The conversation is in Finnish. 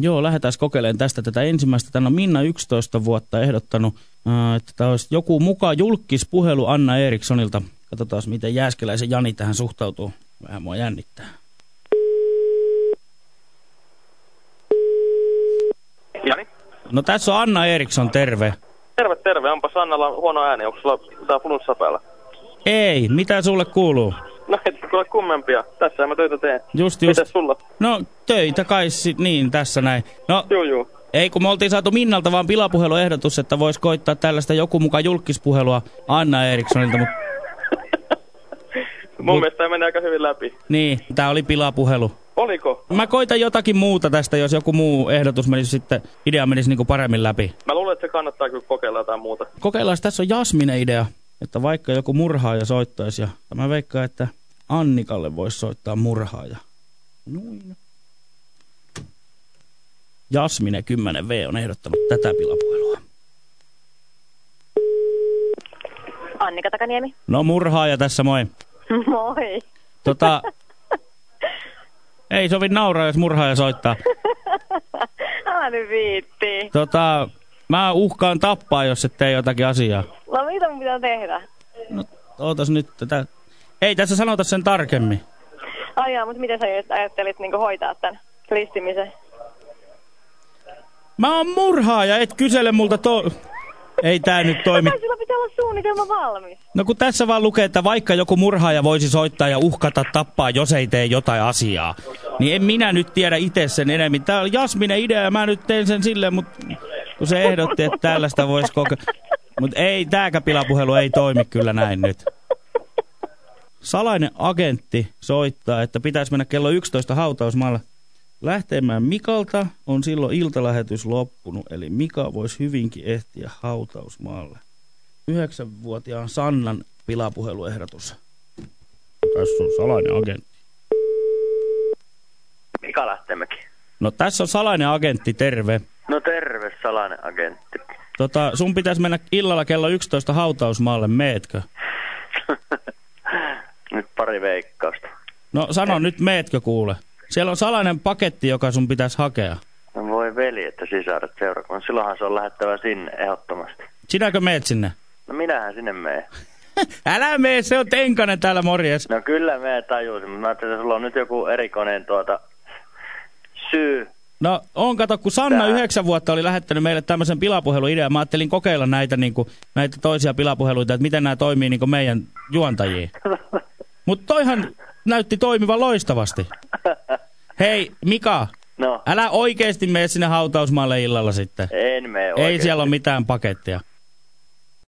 Joo, lähdetään kokeilemaan tästä tätä ensimmäistä. Tänne on Minna 11 vuotta ehdottanut, että tämä olisi joku mukaan julkispuhelu Anna Erikssonilta. Katsotaan, miten Jääskeläisen Jani tähän suhtautuu. Vähän mua jännittää. Jani? No tässä on Anna Eriksson, terve. Terve, terve. Onpa Sannalla huono ääni. Onko sulla tää flunssa päällä? Ei, mitä sulle kuuluu? No et kuule kummempia. Tässä mä töitä teen. Just, just. Mitäs sulla? No töitä kai sit, niin tässä näin. No, Juu, juu. ei kun me oltiin saatu Minnalta vaan pilapuheluehdotus, että vois koittaa tällaista joku mukaan julkispuhelua Anna Erikssonilta, mutta Mun Mut- mielestä tämä meni aika hyvin läpi. niin, tää oli pilapuhelu. Oliko? Mä koitan jotakin muuta tästä, jos joku muu ehdotus menisi sitten, idea menisi niinku paremmin läpi. Mä luulen, että se kannattaa kyllä kokeilla jotain muuta. Kokeillaan, tässä on Jasminen idea, että vaikka joku murhaaja soittaisi ja mä veikkaan, että Annikalle voisi soittaa murhaaja. Noin. Jasmine 10V on ehdottanut tätä pilapuhelua. Annika Takaniemi. No murhaaja tässä moi. Moi. Tota, ei sovi nauraa, jos murhaaja soittaa. Älä nyt viitti. Tota, mä uhkaan tappaa, jos et tee jotakin asiaa. No mitä mun pitää tehdä? No, ootas nyt tätä. Ei tässä sanota sen tarkemmin. Ai jaa, mutta miten sä ajattelit niin hoitaa tämän listimisen? Mä oon murhaaja, et kysele multa to... Ei tää nyt toimi. Kai sillä pitää olla suunnitelma valmis. No kun tässä vaan lukee, että vaikka joku murhaaja voisi soittaa ja uhkata tappaa, jos ei tee jotain asiaa, niin en minä nyt tiedä itse sen enemmän. Tää on Jasminen idea ja mä nyt teen sen silleen, mutta kun se ehdotti, että tällaista voisi kokeilla. Mutta ei, tääkä pilapuhelu ei toimi kyllä näin nyt. Salainen agentti soittaa, että pitäisi mennä kello 11 hautausmaalle. Lähtemään Mikalta on silloin iltalähetys loppunut, eli Mika voisi hyvinkin ehtiä hautausmaalle. Yhdeksänvuotiaan Sannan pilapuheluehdotus. Tässä on salainen agentti. Mika Lähtemäki. No tässä on salainen agentti, terve. No terve, salainen agentti. Tota, sun pitäisi mennä illalla kello 11 hautausmaalle, meetkö? Veikkausta. No sano nyt, meetkö kuule? Siellä on salainen paketti, joka sun pitäisi hakea. No voi veli, että sisaret seurakunnan. Silloinhan se on lähettävä sinne ehdottomasti. Sinäkö meet sinne? No minähän sinne mene. Älä mene, se on Tenkanen täällä, morjes. No kyllä me tajusin, mutta mä ajattelin, että sulla on nyt joku erikoinen tuota syy. No on, kato, kun Sanna Tää- yhdeksän vuotta oli lähettänyt meille tämmöisen pilapuheluidean, mä ajattelin kokeilla näitä, niin kuin, näitä toisia pilapuheluita, että miten nämä toimii niin kuin meidän juontajiin. Mutta toihan näytti toimivan loistavasti. Hei, Mika, No, älä oikeasti mene sinne hautausmaalle illalla sitten. en mene Ei siellä ole mitään pakettia.